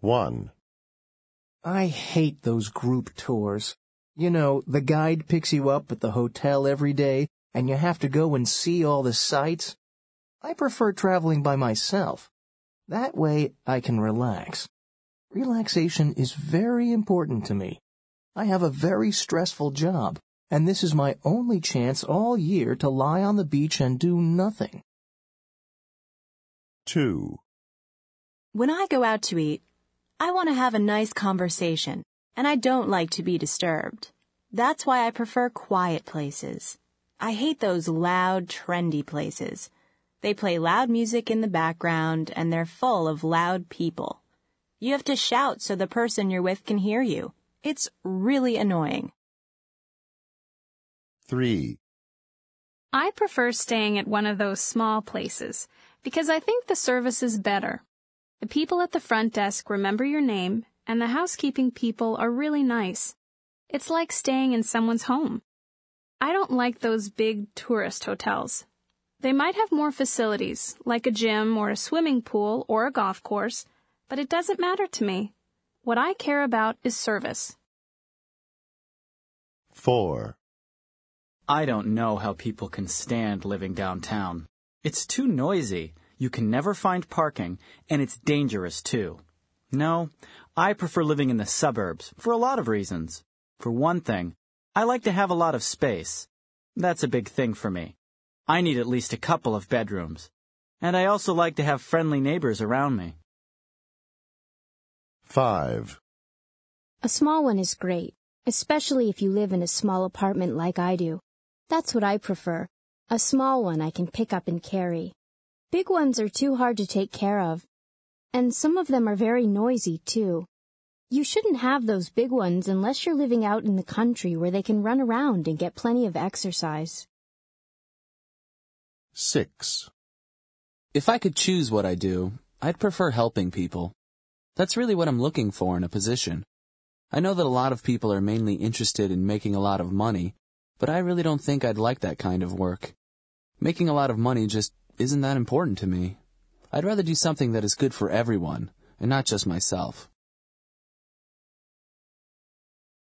1. I hate those group tours. You know, the guide picks you up at the hotel every day, and you have to go and see all the sights. I prefer traveling by myself. That way I can relax. Relaxation is very important to me. I have a very stressful job, and this is my only chance all year to lie on the beach and do nothing. 2. When I go out to eat, I want to have a nice conversation, and I don't like to be disturbed. That's why I prefer quiet places. I hate those loud, trendy places. They play loud music in the background, and they're full of loud people. You have to shout so the person you're with can hear you. It's really annoying. 3. I prefer staying at one of those small places because I think the service is better. The people at the front desk remember your name, and the housekeeping people are really nice. It's like staying in someone's home. I don't like those big tourist hotels. They might have more facilities, like a gym or a swimming pool or a golf course, but it doesn't matter to me. What I care about is service. 4. I don't know how people can stand living downtown. It's too noisy. You can never find parking, and it's dangerous too. No, I prefer living in the suburbs for a lot of reasons. For one thing, I like to have a lot of space. That's a big thing for me. I need at least a couple of bedrooms. And I also like to have friendly neighbors around me. 5. A small one is great, especially if you live in a small apartment like I do. That's what I prefer. A small one I can pick up and carry. Big ones are too hard to take care of. And some of them are very noisy, too. You shouldn't have those big ones unless you're living out in the country where they can run around and get plenty of exercise. 6. If I could choose what I do, I'd prefer helping people. That's really what I'm looking for in a position. I know that a lot of people are mainly interested in making a lot of money, but I really don't think I'd like that kind of work. Making a lot of money just isn't that important to me. I'd rather do something that is good for everyone, and not just myself.